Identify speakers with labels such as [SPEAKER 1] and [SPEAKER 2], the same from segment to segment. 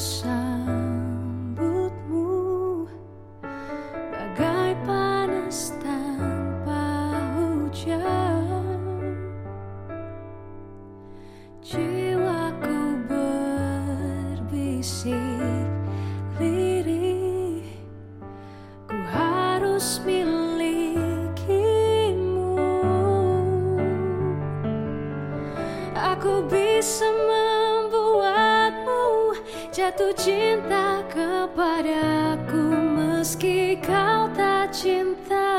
[SPEAKER 1] sambutmu. Bagai panas tanpa hujan. Jiwaku berbisik lirih. Ku harus milikimu. Aku bisa jatuh cinta kepadaku meski kau tak cinta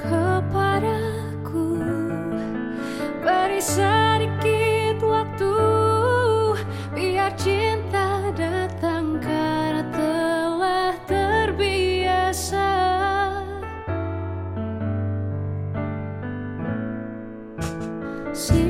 [SPEAKER 1] kepadaku. Beri sedikit waktu biar cinta datang karena telah terbiasa. Simpan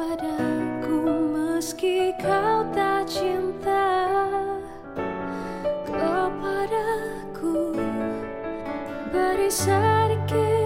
[SPEAKER 1] kepadaku meski kau tak cinta kepadaku. Beri sedikit